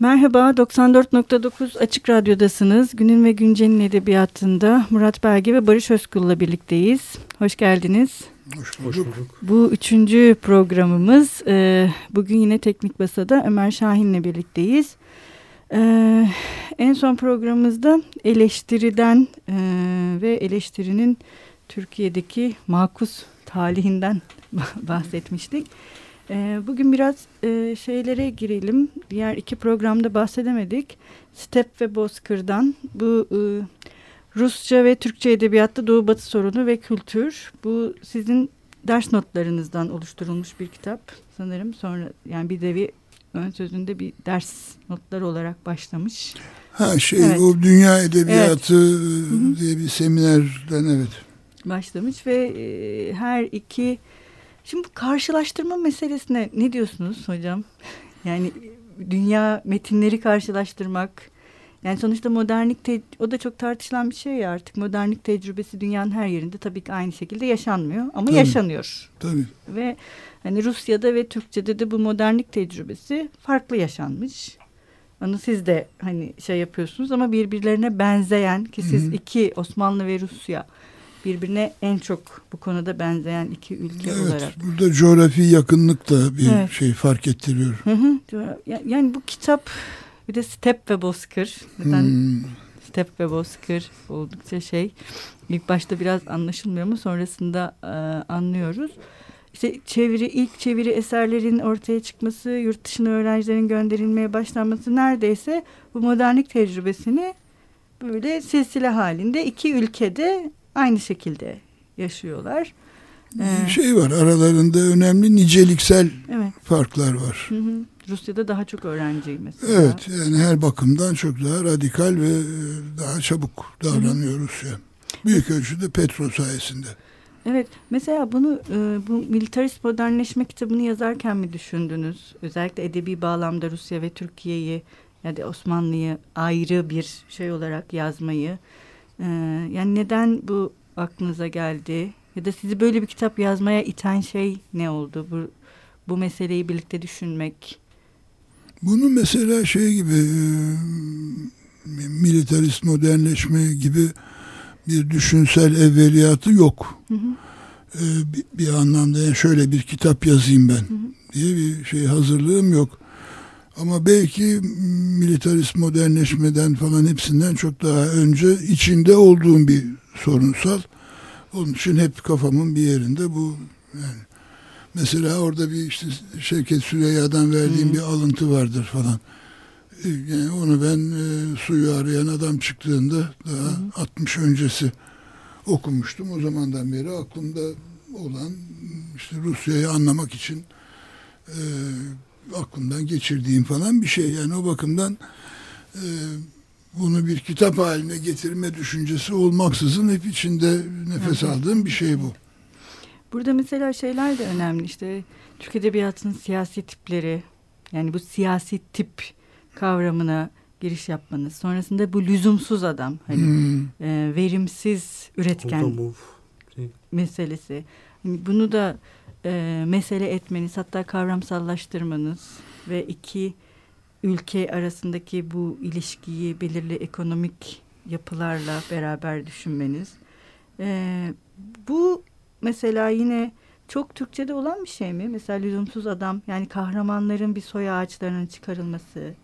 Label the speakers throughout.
Speaker 1: Merhaba, 94.9 Açık Radyo'dasınız. Günün ve Güncel'in edebiyatında Murat Belge ve Barış Özkul'la birlikteyiz. Hoş geldiniz.
Speaker 2: Hoş bulduk. Hoş bulduk.
Speaker 1: Bu üçüncü programımız. Ee, bugün yine Teknik Basa'da Ömer Şahin'le birlikteyiz. Ee, en son programımızda eleştiriden e, ve eleştirinin Türkiye'deki makus talihinden bahsetmiştik. E, bugün biraz e, şeylere girelim. Diğer iki programda bahsedemedik. Step ve Bozkır'dan bu e, Rusça ve Türkçe edebiyatta Doğu Batı sorunu ve kültür. Bu sizin ders notlarınızdan oluşturulmuş bir kitap sanırım. Sonra yani bir devi ön sözünde bir ders notları olarak başlamış.
Speaker 2: Ha şey evet. o dünya edebiyatı evet. diye bir seminerden evet.
Speaker 1: Başlamış ve e, her iki Şimdi bu karşılaştırma meselesine ne diyorsunuz hocam? Yani dünya metinleri karşılaştırmak. Yani sonuçta modernlik o da çok tartışılan bir şey ya artık. Modernlik tecrübesi dünyanın her yerinde tabii ki aynı şekilde yaşanmıyor ama tabii, yaşanıyor.
Speaker 2: Tabii.
Speaker 1: Ve hani Rusya'da ve Türkçe'de de bu modernlik tecrübesi farklı yaşanmış. Onu siz de hani şey yapıyorsunuz ama birbirlerine benzeyen ki siz Hı -hı. iki Osmanlı ve Rusya birbirine en çok bu konuda benzeyen iki ülke
Speaker 2: evet,
Speaker 1: olarak.
Speaker 2: Burada coğrafi yakınlık da bir evet. şey fark ettiriyor.
Speaker 1: Hı hı. Yani bu kitap bir de Step ve Bozkır. Neden hmm. Step ve Bozkır oldukça şey. İlk başta biraz anlaşılmıyor ama sonrasında e, anlıyoruz. İşte çeviri, ilk çeviri eserlerin ortaya çıkması, yurt dışına öğrencilerin gönderilmeye başlanması neredeyse bu modernlik tecrübesini böyle silsile halinde iki ülkede aynı şekilde yaşıyorlar.
Speaker 2: Ee, şey var aralarında önemli niceliksel evet. farklar var. Hı hı.
Speaker 1: Rusya'da daha çok öğrenci mesela.
Speaker 2: Evet yani her bakımdan çok daha radikal ve e, daha çabuk davranıyor hı hı. Rusya. Büyük ölçüde Petro sayesinde.
Speaker 1: Evet mesela bunu e, bu militarist modernleşme kitabını yazarken mi düşündünüz? Özellikle edebi bağlamda Rusya ve Türkiye'yi ya da Osmanlı'yı ayrı bir şey olarak yazmayı ee, yani neden bu aklınıza geldi? Ya da sizi böyle bir kitap yazmaya iten şey ne oldu? Bu, bu meseleyi birlikte düşünmek.
Speaker 2: Bunu mesela şey gibi e, militarist modernleşme gibi bir düşünsel evveliyatı yok. Hı hı. Ee, bir, bir anlamda yani şöyle bir kitap yazayım ben hı hı. diye bir şey hazırlığım yok. Ama belki militarist modernleşmeden falan hepsinden çok daha önce içinde olduğum bir sorunsal. Onun için hep kafamın bir yerinde bu yani mesela orada bir işte Şevket Süreyya'dan verdiğim Hı. bir alıntı vardır falan. E, yani onu ben e, suyu arayan adam çıktığında daha Hı. 60 öncesi okumuştum. O zamandan beri aklımda olan işte Rusya'yı anlamak için e, aklımdan geçirdiğim falan bir şey. Yani o bakımdan e, bunu bir kitap haline getirme düşüncesi olmaksızın hep içinde nefes aldığım bir şey bu.
Speaker 1: Burada mesela şeyler de önemli işte Türk Edebiyatı'nın siyasi tipleri yani bu siyasi tip kavramına giriş yapmanız. Sonrasında bu lüzumsuz adam hani hmm. e, verimsiz üretken şey. meselesi. Hani bunu da e, mesele etmeniz hatta kavramsallaştırmanız ve iki ülke arasındaki bu ilişkiyi belirli ekonomik yapılarla beraber düşünmeniz. E, bu mesela yine çok Türkçe'de olan bir şey mi? Mesela lüzumsuz adam yani kahramanların bir soy ağaçlarının çıkarılması,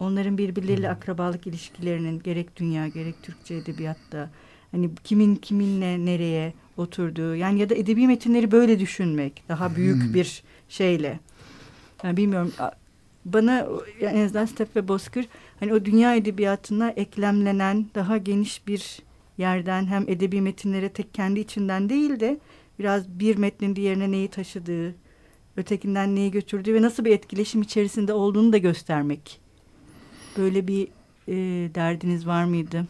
Speaker 1: onların birbirleriyle akrabalık ilişkilerinin gerek dünya gerek Türkçe edebiyatta hani kimin kiminle nereye oturduğu yani ya da edebi metinleri böyle düşünmek daha büyük hmm. bir şeyle. Yani bilmiyorum bana yani en azından Step ve Bozkır hani o dünya edebiyatına eklemlenen daha geniş bir yerden hem edebi metinlere tek kendi içinden değil de biraz bir metnin diğerine neyi taşıdığı, ötekinden neyi götürdüğü ve nasıl bir etkileşim içerisinde olduğunu da göstermek. Böyle bir e, derdiniz var mıydı?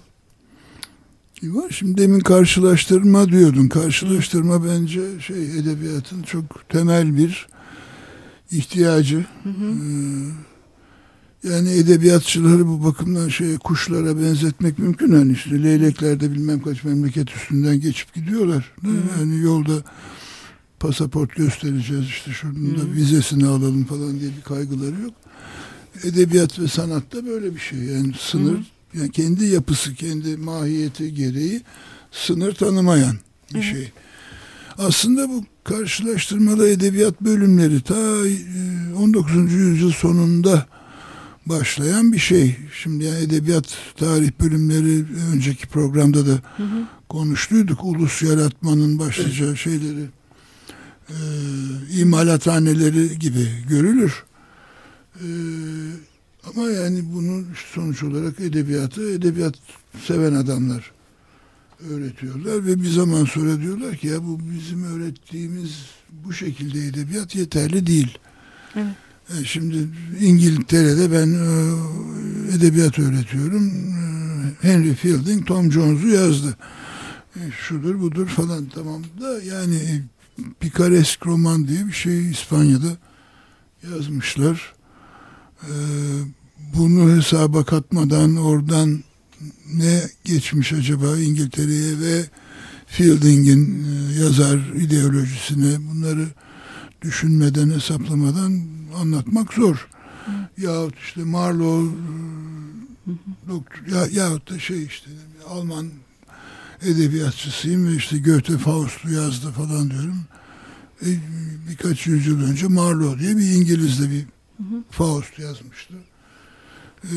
Speaker 2: Var. Şimdi demin karşılaştırma diyordun. Karşılaştırma bence şey edebiyatın çok temel bir ihtiyacı. Hı hı. Ee, yani edebiyatçıları bu bakımdan şey kuşlara benzetmek mümkün. Hani işte leyleklerde bilmem kaç memleket üstünden geçip gidiyorlar. Hı hı. Yani yolda pasaport göstereceğiz işte şunun da vizesini alalım falan diye bir kaygıları yok. Edebiyat ve sanatta böyle bir şey. Yani sınır, Hı. Yani kendi yapısı, kendi mahiyeti gereği sınır tanımayan bir Hı. şey. Aslında bu karşılaştırmalı edebiyat bölümleri ta 19. E, yüzyıl sonunda başlayan bir şey. Şimdi yani edebiyat tarih bölümleri önceki programda da hı hı. konuştuyduk. Ulus yaratmanın başlıca şeyleri e, imalathaneleri gibi görülür. E, ama yani bunu sonuç olarak edebiyatı edebiyat seven adamlar öğretiyorlar ve bir zaman sonra diyorlar ki ya bu bizim öğrettiğimiz bu şekilde edebiyat yeterli değil. Evet. E, şimdi İngiltere'de ben e, edebiyat öğretiyorum. E, Henry Fielding Tom Jones'u yazdı. Şudur budur falan tamam da yani pikaresk roman diye bir şey İspanya'da yazmışlar. Bunu hesaba katmadan oradan ne geçmiş acaba İngiltere'ye ve Fielding'in yazar ideolojisine bunları düşünmeden hesaplamadan anlatmak zor. Hı. Yahut işte Marlowe doktor, ya, yahut da şey işte Alman edebiyatçısıyım ve işte Goethe Faust'u yazdı falan diyorum. E, birkaç yüzyıl önce Marlowe diye bir İngiliz'de bir hı. Faust yazmıştı. E,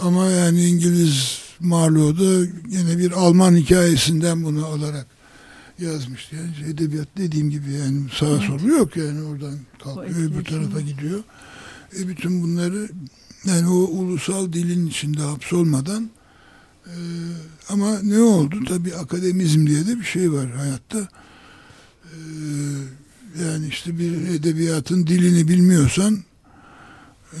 Speaker 2: ama yani İngiliz Marlowe'da yine bir Alman hikayesinden bunu alarak yazmış. Yani edebiyat dediğim gibi yani sağa evet. solu yok yani oradan kalkıyor öbür tarafa gidiyor. E bütün bunları yani o ulusal dilin içinde hapsolmadan e, ama ne oldu? Tabi akademizm diye de bir şey var hayatta. E, yani işte bir edebiyatın dilini bilmiyorsan e,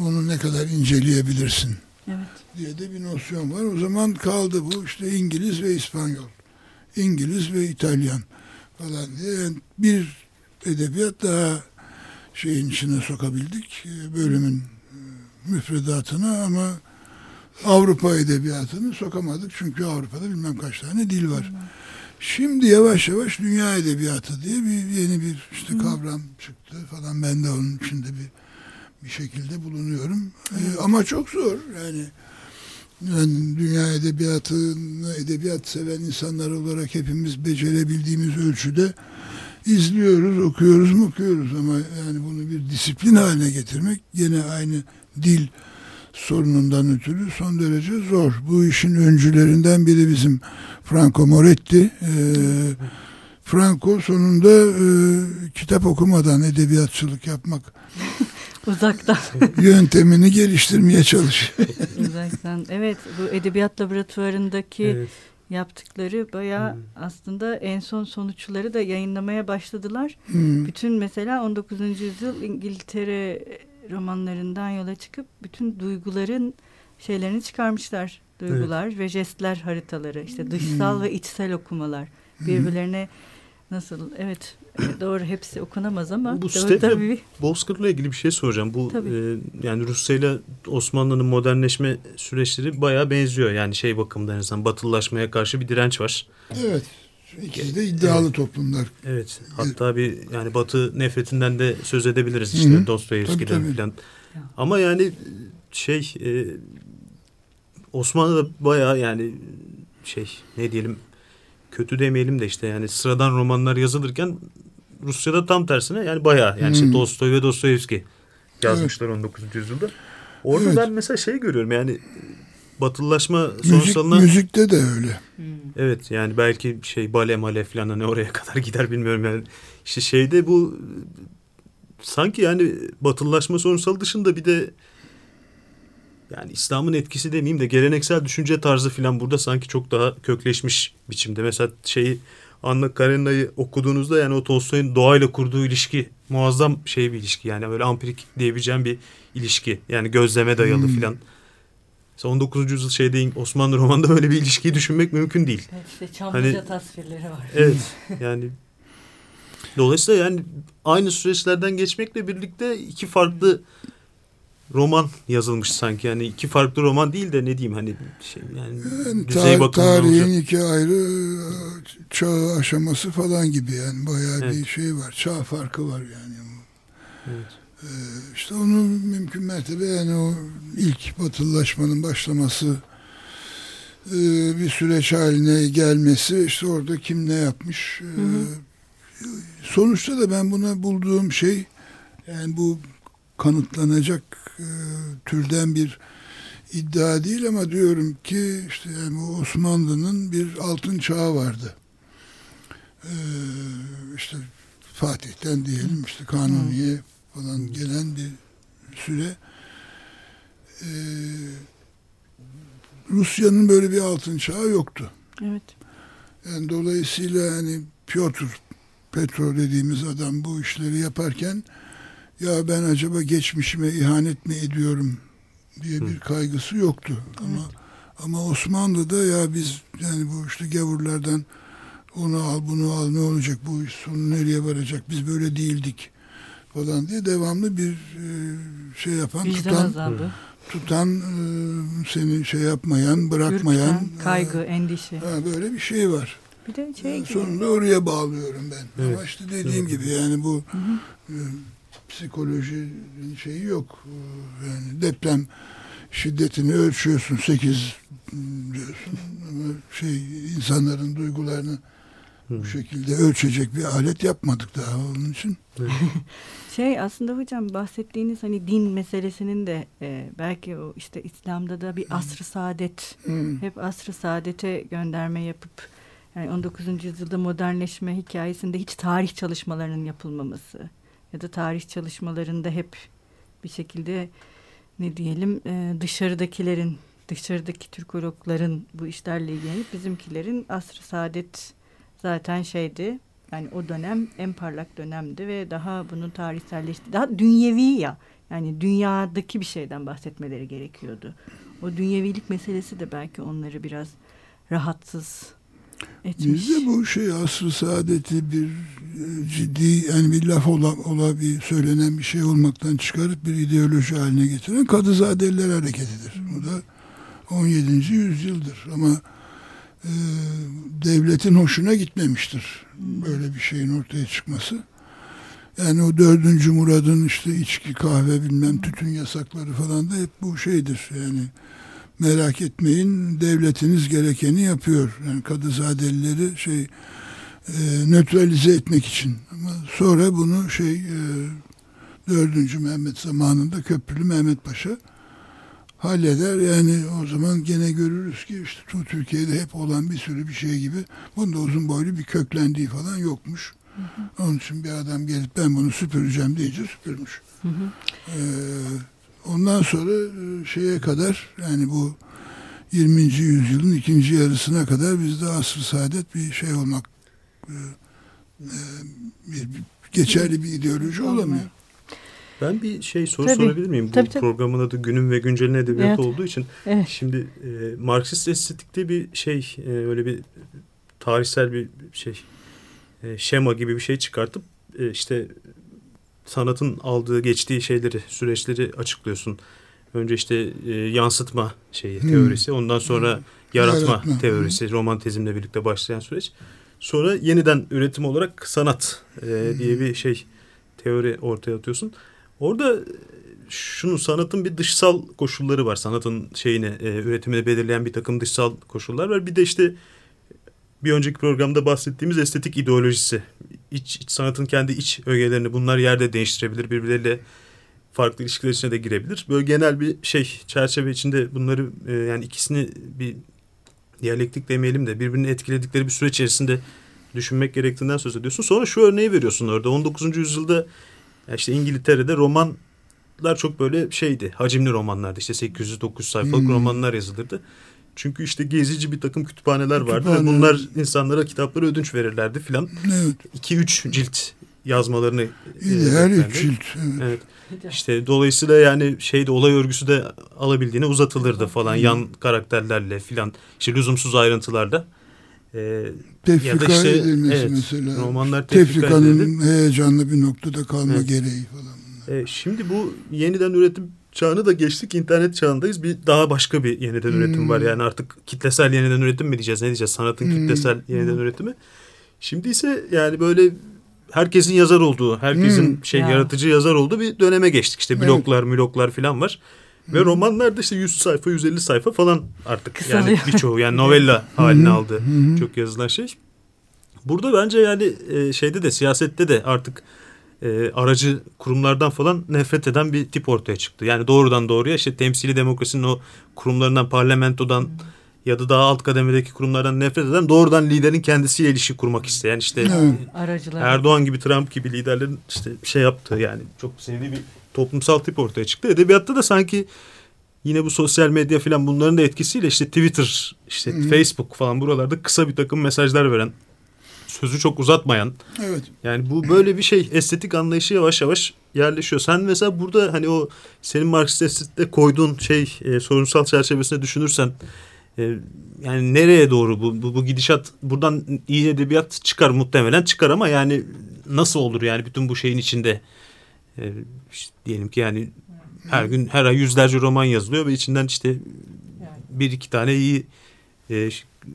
Speaker 2: onu ne kadar inceleyebilirsin evet. diye de bir nosyon var. O zaman kaldı bu işte İngiliz ve İspanyol. İngiliz ve İtalyan falan diye yani bir edebiyat daha şeyin içine sokabildik e, bölümün e, müfredatını ama Avrupa edebiyatını sokamadık çünkü Avrupa'da bilmem kaç tane dil var. Şimdi yavaş yavaş dünya edebiyatı diye bir yeni bir işte kavram çıktı falan. Ben de onun içinde bir bir şekilde bulunuyorum. Ee, ama çok zor. Yani yani dünya edebiyatını, edebiyat seven insanlar olarak hepimiz becerebildiğimiz ölçüde izliyoruz, okuyoruz okuyoruz. Ama yani bunu bir disiplin haline getirmek yine aynı dil sorunundan ötürü son derece zor. Bu işin öncülerinden biri bizim Franco Moretti. Ee, Franco sonunda e, kitap okumadan edebiyatçılık yapmak
Speaker 1: Uzaktan.
Speaker 2: Yöntemini geliştirmeye çalışıyor.
Speaker 1: Uzaktan. Evet bu edebiyat laboratuvarındaki evet. yaptıkları baya hmm. aslında en son sonuçları da yayınlamaya başladılar. Hmm. Bütün mesela 19. yüzyıl İngiltere romanlarından yola çıkıp bütün duyguların şeylerini çıkarmışlar. Duygular evet. ve jestler haritaları işte dışsal hmm. ve içsel okumalar birbirlerine nasıl evet Doğru hepsi okunamaz ama.
Speaker 3: Bu Stephen Bozkır'la ilgili bir şey soracağım. Bu e, yani Rusya ile Osmanlı'nın modernleşme süreçleri bayağı benziyor. Yani şey bakımından en azından batılılaşmaya karşı bir direnç var.
Speaker 2: Evet. İkisi de iddialı evet. toplumlar.
Speaker 3: Evet. Hatta bir yani Batı nefretinden de söz edebiliriz işte Dostoyevski'den falan. Ama yani şey e, Osmanlı'da bayağı yani şey ne diyelim kötü demeyelim de işte yani sıradan romanlar yazılırken Rusya'da tam tersine yani bayağı yani hmm. işte Dostoy ve Dostoyevski yazmışlar evet. 19. yüzyılda. Orada evet. ben mesela şey görüyorum yani batılılaşma sonrasında...
Speaker 2: Müzik, müzikte de öyle.
Speaker 3: Hmm. Evet yani belki şey bale male falan hani oraya kadar gider bilmiyorum yani. İşte şeyde bu sanki yani batılılaşma sonrasal dışında bir de yani İslam'ın etkisi demeyeyim de geleneksel düşünce tarzı falan burada sanki çok daha kökleşmiş biçimde. Mesela şeyi Anna Karenina'yı okuduğunuzda yani o Tolstoy'un doğayla kurduğu ilişki muazzam şey bir ilişki. Yani böyle ampirik diyebileceğim bir ilişki. Yani gözleme dayalı hmm. filan. 19. yüzyıl şeyde Osmanlı romanında böyle bir ilişkiyi düşünmek mümkün değil.
Speaker 1: Evet işte Çamlıca hani, tasvirleri var.
Speaker 3: Evet yani dolayısıyla yani aynı süreçlerden geçmekle birlikte iki farklı roman yazılmış sanki. Yani iki farklı roman değil de ne diyeyim hani şey yani,
Speaker 2: yani düzey tar tarihin olacak. iki ayrı çağ aşaması falan gibi yani bayağı evet. bir şey var. Çağ farkı var yani.
Speaker 3: Evet.
Speaker 2: Ee, işte onu mümkün mertebe yani o ilk batılılaşmanın başlaması e, bir süreç haline gelmesi işte orada kim ne yapmış e, hı hı. sonuçta da ben buna bulduğum şey yani bu kanıtlanacak e, türden bir iddia değil ama diyorum ki işte yani Osmanlı'nın bir altın çağı vardı. Ee, işte Fatih'ten diyelim işte Kanuni'ye falan gelen bir süre ee, Rusya'nın böyle bir altın çağı yoktu.
Speaker 1: Evet.
Speaker 2: Yani dolayısıyla hani Piotr Petro dediğimiz adam bu işleri yaparken ya ben acaba geçmişime ihanet mi ediyorum diye bir kaygısı yoktu. Evet. Ama ama Osmanlı'da ya biz yani bu işte gavurlardan onu al bunu al ne olacak bu iş sonu nereye varacak biz böyle değildik falan diye devamlı bir e, şey yapan
Speaker 1: Vicdan
Speaker 2: tutan
Speaker 1: azabı.
Speaker 2: tutan e, seni şey yapmayan bırakmayan
Speaker 1: Ürkten, kaygı
Speaker 2: e,
Speaker 1: endişe
Speaker 2: ha, böyle bir şey var.
Speaker 1: Bir de şey
Speaker 2: yani sonunda oraya bağlıyorum ben. Evet. Ama işte dediğim evet. gibi yani bu hı hı. E, psikoloji şeyi yok. Yani deprem şiddetini ölçüyorsun 8 diyorsun ama şey insanların duygularını Hı. bu şekilde ölçecek bir alet yapmadık daha onun için.
Speaker 1: şey aslında hocam bahsettiğiniz hani din meselesinin de e, belki o işte İslam'da da bir asr-ı saadet Hı. hep asr-ı saadete gönderme yapıp yani 19. yüzyılda modernleşme hikayesinde hiç tarih çalışmalarının yapılmaması ya da tarih çalışmalarında hep bir şekilde ne diyelim e, dışarıdakilerin dışarıdaki Türkologların bu işlerle ilgilenip bizimkilerin asr-ı saadet zaten şeydi yani o dönem en parlak dönemdi ve daha bunun tarihselleşti daha dünyevi ya yani dünyadaki bir şeyden bahsetmeleri gerekiyordu. O dünyevilik meselesi de belki onları biraz rahatsız etmiş.
Speaker 2: Bizde bu şey asr saadeti bir e, ciddi yani bir laf ola, ola bir söylenen bir şey olmaktan çıkarıp bir ideoloji haline getiren Kadızadeliler hareketidir. Bu da 17. yüzyıldır ama e, devletin hoşuna gitmemiştir böyle bir şeyin ortaya çıkması. Yani o dördüncü Murad'ın işte içki, kahve bilmem tütün yasakları falan da hep bu şeydir. Yani merak etmeyin devletiniz gerekeni yapıyor. Yani Kadızadelileri şey e, nötralize etmek için. Ama sonra bunu şey e, 4. Mehmet zamanında Köprülü Mehmet Paşa halleder. Yani o zaman gene görürüz ki işte Türkiye'de hep olan bir sürü bir şey gibi bunda uzun boylu bir köklendiği falan yokmuş. Hı hı. Onun için bir adam gelip ben bunu süpüreceğim deyince süpürmüş. Hı hı. Ee, Ondan sonra e, şeye kadar yani bu 20. yüzyılın ikinci yarısına kadar bizde asr saadet bir şey olmak e, e, bir, geçerli bir ideoloji olamıyor.
Speaker 3: Ben bir şey soru tabii, sorabilir miyim? Bu tabii, tabii. programın adı Günün ve Güncel'in edebiyatı evet. olduğu için. Evet. Şimdi e, Marksist estetikte bir şey e, öyle bir tarihsel bir şey e, şema gibi bir şey çıkartıp e, işte sanatın aldığı, geçtiği şeyleri, süreçleri açıklıyorsun. Önce işte e, yansıtma şeyi, hmm. teorisi. Ondan sonra hmm. yaratma, yaratma teorisi, hmm. romantizmle birlikte başlayan süreç. Sonra yeniden üretim olarak sanat e, hmm. diye bir şey, teori ortaya atıyorsun. Orada şunun sanatın bir dışsal koşulları var. Sanatın şeyini, e, üretimini belirleyen bir takım dışsal koşullar var. Bir de işte bir önceki programda bahsettiğimiz estetik ideolojisi. İç, iç sanatın kendi iç ögelerini bunlar yerde değiştirebilir. Birbirleriyle farklı ilişkiler içine de girebilir. Böyle genel bir şey çerçeve içinde bunları e, yani ikisini bir diyalektik demeyelim de birbirini etkiledikleri bir süre içerisinde düşünmek gerektiğinden söz ediyorsun. Sonra şu örneği veriyorsun orada. 19. yüzyılda işte İngiltere'de romanlar çok böyle şeydi. Hacimli romanlardı. İşte 800-900 sayfalık hmm. romanlar yazılırdı. Çünkü işte gezici bir takım kütüphaneler vardı Kütüphane. ve bunlar insanlara kitapları ödünç verirlerdi filan. Evet. 2-3 cilt yazmalarını
Speaker 2: her üç cilt.
Speaker 3: Evet. evet. İşte dolayısıyla yani şeyde olay örgüsü de alabildiğine uzatılırdı falan hmm. yan karakterlerle filan işte lüzumsuz ayrıntılarla.
Speaker 2: Ee, tefrika ya da işte, edilmesi evet, mesela. Romanlar Tefrikanın edildi. heyecanlı bir noktada kalma evet. gereği falan.
Speaker 3: Ee, şimdi bu yeniden üretim çağını da geçtik. internet çağındayız. Bir daha başka bir yeniden hmm. üretim var. Yani artık kitlesel yeniden üretim mi diyeceğiz? Ne diyeceğiz? Sanatın hmm. kitlesel yeniden hmm. üretimi. Şimdi ise yani böyle herkesin yazar olduğu, herkesin
Speaker 2: Hmm.
Speaker 3: şey
Speaker 1: Ya.
Speaker 3: yaratıcı yazar olduğu bir döneme geçtik. İşte
Speaker 2: Evet.
Speaker 3: bloklar, müloklar falan var. Ve romanlar da işte 100 sayfa, 150 sayfa falan artık. Yani
Speaker 1: Kısalıyor.
Speaker 3: birçoğu yani novella
Speaker 2: hı.
Speaker 3: aldı. Çok yazılan şey. Burada bence yani e, şeyde de siyasette de artık e, aracı kurumlardan falan nefret eden bir tip ortaya çıktı. Yani doğrudan doğruya işte temsili demokrasinin o kurumlarından, parlamentodan ya da daha alt kademedeki kurumlardan nefret eden doğrudan liderin kendisiyle ilişki kurmak isteyen işte.
Speaker 1: Aracılar.
Speaker 3: Erdoğan gibi Trump gibi liderlerin işte şey yaptığı yani çok sevdiği bir toplumsal tip ortaya çıktı. Edebiyatta da sanki yine bu sosyal medya falan bunların da etkisiyle işte Twitter, işte
Speaker 2: Hı.
Speaker 3: Facebook falan buralarda kısa bir takım mesajlar veren, sözü çok uzatmayan
Speaker 2: Evet.
Speaker 3: yani bu böyle bir şey estetik anlayışı yavaş yavaş yerleşiyor. Sen mesela burada hani o senin Marksist estetikte koyduğun şey e, sorunsal çerçevesinde düşünürsen e, yani nereye doğru bu, bu bu gidişat buradan iyi edebiyat çıkar muhtemelen çıkar ama yani nasıl olur yani bütün bu şeyin içinde e, işte diyelim ki yani her gün her ay yüzlerce roman yazılıyor ve içinden işte bir iki tane iyi e,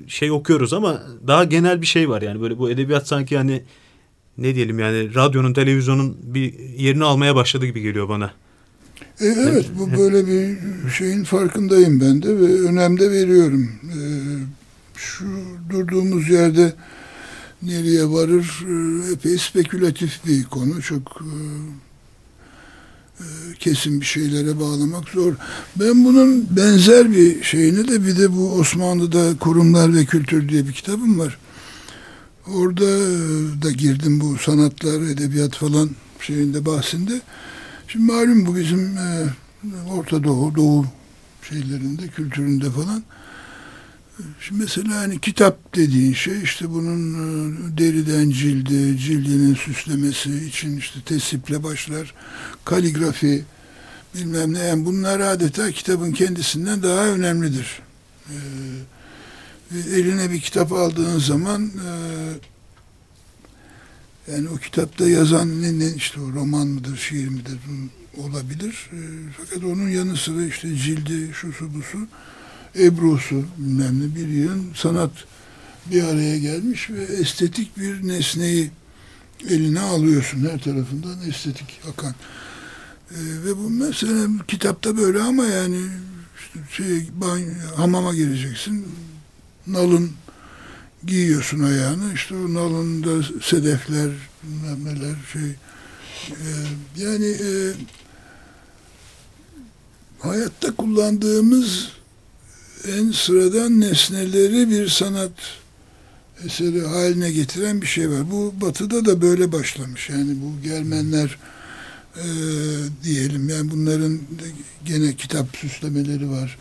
Speaker 3: şey okuyoruz ama daha genel bir şey var yani böyle bu edebiyat sanki hani ne diyelim yani radyonun televizyonun bir yerini almaya başladı gibi geliyor bana.
Speaker 2: E, evet bu böyle bir şeyin farkındayım ben de ve önem de veriyorum. E, şu durduğumuz yerde nereye varır e, epey spekülatif bir konu. Çok e, kesin bir şeylere bağlamak zor. Ben bunun benzer bir şeyini de bir de bu Osmanlı'da Kurumlar ve Kültür diye bir kitabım var. Orada e, da girdim bu sanatlar, edebiyat falan şeyinde bahsinde. Şimdi malum bu bizim e, Orta Doğu, Doğu şeylerinde, kültüründe falan. Şimdi mesela hani kitap dediğin şey işte bunun e, deriden cildi, cildinin süslemesi için işte tesiple başlar, kaligrafi bilmem ne. Yani bunlar adeta kitabın kendisinden daha önemlidir. E, ve eline bir kitap aldığın zaman e, yani o kitapta yazan ne, ne işte o roman mıdır, şiir midir olabilir. E, fakat onun yanı sıra işte cildi, şusu busu, ebrusu bilmem ne bir yığın sanat bir araya gelmiş ve estetik bir nesneyi eline alıyorsun her tarafından estetik akan. E, ve bu mesela kitapta böyle ama yani işte şey, banyo, hamama gireceksin. Nalın giyiyorsun ayağını. işte o nalında sedefler, neler şey. e, yani e, hayatta kullandığımız en sıradan nesneleri bir sanat eseri haline getiren bir şey var. Bu batıda da böyle başlamış. Yani bu Germenler e, diyelim yani bunların gene kitap süslemeleri var.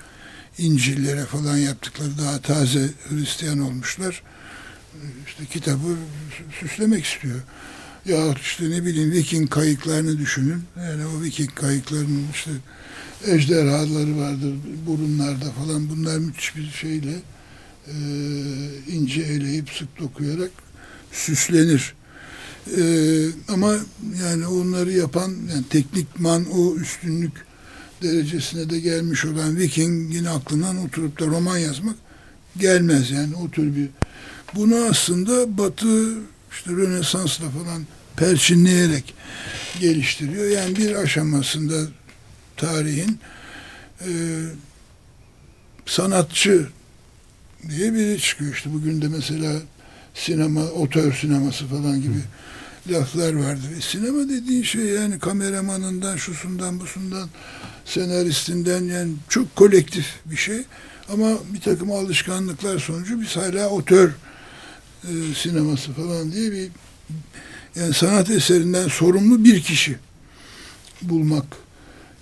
Speaker 2: İncil'lere falan yaptıkları daha taze Hristiyan olmuşlar. İşte kitabı süslemek istiyor. Ya işte ne bileyim Viking kayıklarını düşünün. Yani o Viking kayıklarının işte ejderhaları vardır burunlarda falan. Bunlar müthiş bir şeyle e, ince eleyip sık dokuyarak süslenir. E, ama yani onları yapan yani teknikman o üstünlük derecesine de gelmiş olan Viking'in aklından oturup da roman yazmak gelmez yani o tür bir bunu aslında Batı işte Rönesans'la falan perçinleyerek geliştiriyor. Yani bir aşamasında tarihin e, sanatçı diye biri çıkıyor. İşte bugün de mesela sinema, otör sineması falan gibi laflar vardır. E, sinema dediğin şey yani kameramanından, şusundan, busundan, senaristinden yani çok kolektif bir şey. Ama bir takım alışkanlıklar sonucu biz hala otör e, sineması falan diye bir yani sanat eserinden sorumlu bir kişi bulmak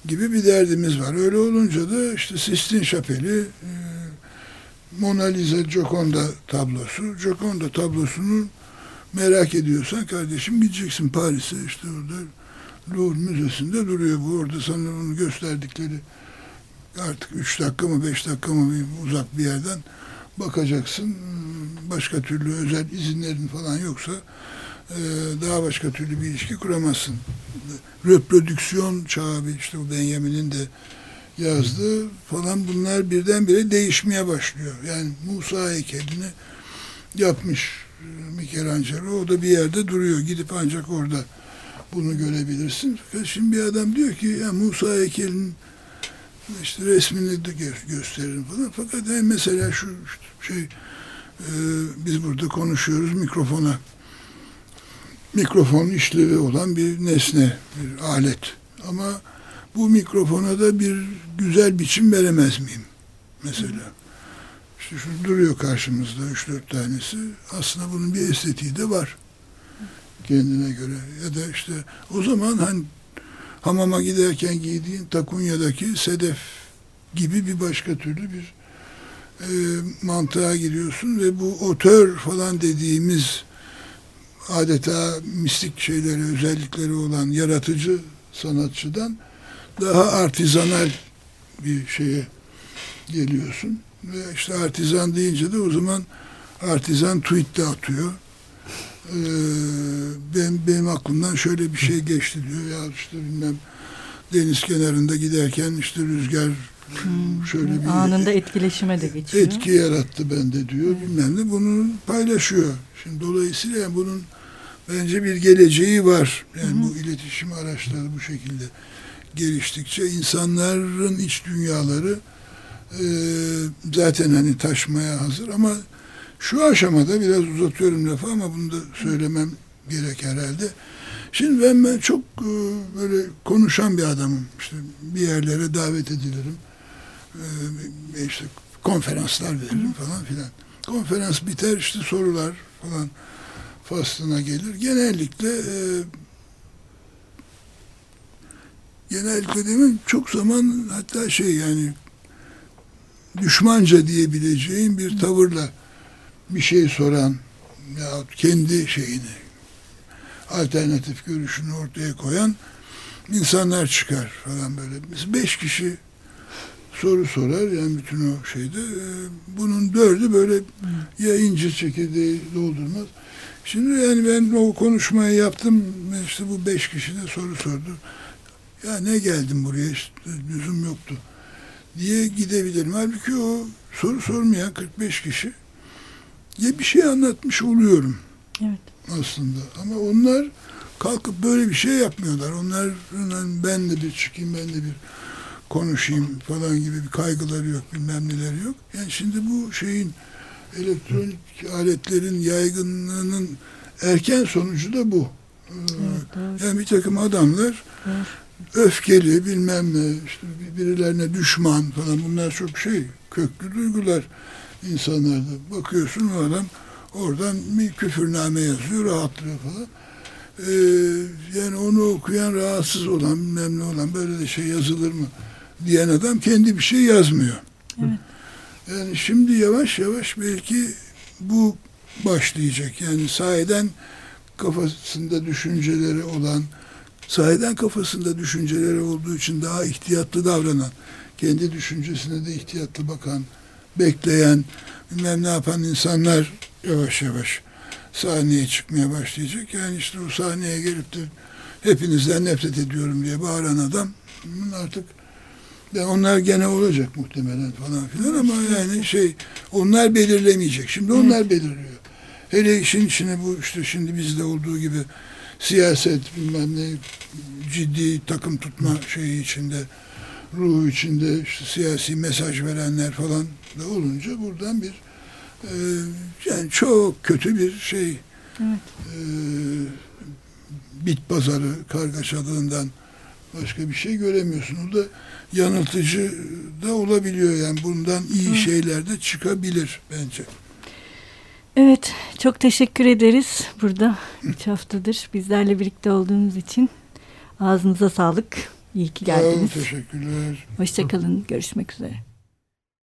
Speaker 2: gibi bir derdimiz var. Öyle olunca da işte Sistine Şapeli, e, Mona Lisa Gioconda tablosu. Gioconda tablosunu merak ediyorsan kardeşim gideceksin Paris'e işte orada Louvre Müzesi'nde duruyor bu. Orada sana onu gösterdikleri artık üç dakika mı beş dakika mı uzak bir yerden bakacaksın. Başka türlü özel izinlerin falan yoksa daha başka türlü bir ilişki kuramazsın. Reprodüksiyon çağı işte bu Benjamin'in de yazdığı falan bunlar birdenbire değişmeye başlıyor. Yani Musa heykelini yapmış Michelangelo o da bir yerde duruyor. Gidip ancak orada bunu görebilirsin. Fakat şimdi bir adam diyor ki ya Musa heykelinin işte resmini de gö- gösteririm falan. Fakat yani mesela şu şey e, biz burada konuşuyoruz mikrofona mikrofon işlevi olan bir nesne, bir alet. Ama bu mikrofona da bir güzel biçim veremez miyim? Mesela. İşte şu duruyor karşımızda üç dört tanesi. Aslında bunun bir estetiği de var. Kendine göre. Ya da işte o zaman hani hamama giderken giydiğin takunyadaki sedef gibi bir başka türlü bir e, mantığa giriyorsun ve bu otör falan dediğimiz adeta mistik şeyleri, özellikleri olan yaratıcı sanatçıdan daha artizanal bir şeye geliyorsun. Ve işte artizan deyince de o zaman artizan tweet de atıyor. Ee, benim, benim aklımdan şöyle bir şey geçti diyor. Ya işte bilmem deniz kenarında giderken işte rüzgar
Speaker 1: Hmm,
Speaker 2: şöyle bir
Speaker 1: Anında etkileşime de geçiyor.
Speaker 2: etki yarattı bende diyor. Bilmem ne bunu paylaşıyor. Şimdi dolayısıyla yani bunun bence bir geleceği var. Yani bu iletişim araçları bu şekilde geliştikçe insanların iç dünyaları e, zaten hani taşmaya hazır ama şu aşamada biraz uzatıyorum lafı ama bunu da söylemem gerek herhalde. Şimdi ben, ben çok e, böyle konuşan bir adamım. İşte bir yerlere davet edilirim. E, işte konferanslar veririm falan filan. Konferans biter işte sorular falan faslına gelir. Genellikle e, genellikle demem çok zaman hatta şey yani düşmanca diyebileceğim bir tavırla bir şey soran ya kendi şeyini alternatif görüşünü ortaya koyan insanlar çıkar falan böyle. Biz beş kişi soru sorar yani bütün o şeyde. E, bunun dördü böyle ya incir çekirdeği doldurmaz. Şimdi yani ben o konuşmayı yaptım. işte bu beş kişi de soru sordu. Ya ne geldim buraya işte lüzum yoktu diye gidebilirim. Halbuki o soru sormayan 45 kişi ya bir şey anlatmış oluyorum
Speaker 1: Evet.
Speaker 2: aslında. Ama onlar kalkıp böyle bir şey yapmıyorlar. Onlar ben de bir çıkayım, ben de bir konuşayım falan gibi bir kaygıları yok, bilmem neleri yok. Yani şimdi bu şeyin elektronik aletlerin yaygınlığının erken sonucu da bu.
Speaker 1: Evet.
Speaker 2: Yani bir takım adamlar
Speaker 1: Doğru.
Speaker 2: öfkeli bilmem ne işte birilerine düşman falan bunlar çok şey köklü duygular insanlarda. Bakıyorsun o adam oradan bir küfürname yazıyor rahatlıyor falan. Ee, yani onu okuyan rahatsız olan bilmem ne olan böyle de şey yazılır mı diyen adam kendi bir şey yazmıyor.
Speaker 1: Evet.
Speaker 2: Yani şimdi yavaş yavaş belki bu başlayacak. Yani sahiden kafasında düşünceleri olan, sahiden kafasında düşünceleri olduğu için daha ihtiyatlı davranan, kendi düşüncesine de ihtiyatlı bakan, bekleyen, bilmem ne yapan insanlar yavaş yavaş sahneye çıkmaya başlayacak. Yani işte o sahneye gelip de hepinizden nefret ediyorum diye bağıran adam artık yani onlar gene olacak muhtemelen falan filan ama yani şey onlar belirlemeyecek. Şimdi onlar belirliyor. Hele işin içine bu işte şimdi bizde olduğu gibi siyaset bilmem ne ciddi takım tutma şeyi içinde ruhu içinde işte siyasi mesaj verenler falan da olunca buradan bir e, yani çok kötü bir şey
Speaker 1: Evet.
Speaker 2: e, bit pazarı kargaşalığından başka bir şey göremiyorsun. O da yanıltıcı da olabiliyor yani bundan iyi
Speaker 1: Hı.
Speaker 2: şeyler de çıkabilir bence.
Speaker 1: Evet, çok teşekkür ederiz burada üç haftadır bizlerle birlikte olduğunuz için. Ağzınıza sağlık. İyi ki
Speaker 2: Sağ olun,
Speaker 1: geldiniz.
Speaker 2: teşekkürler.
Speaker 1: Hoşçakalın. Görüşmek üzere.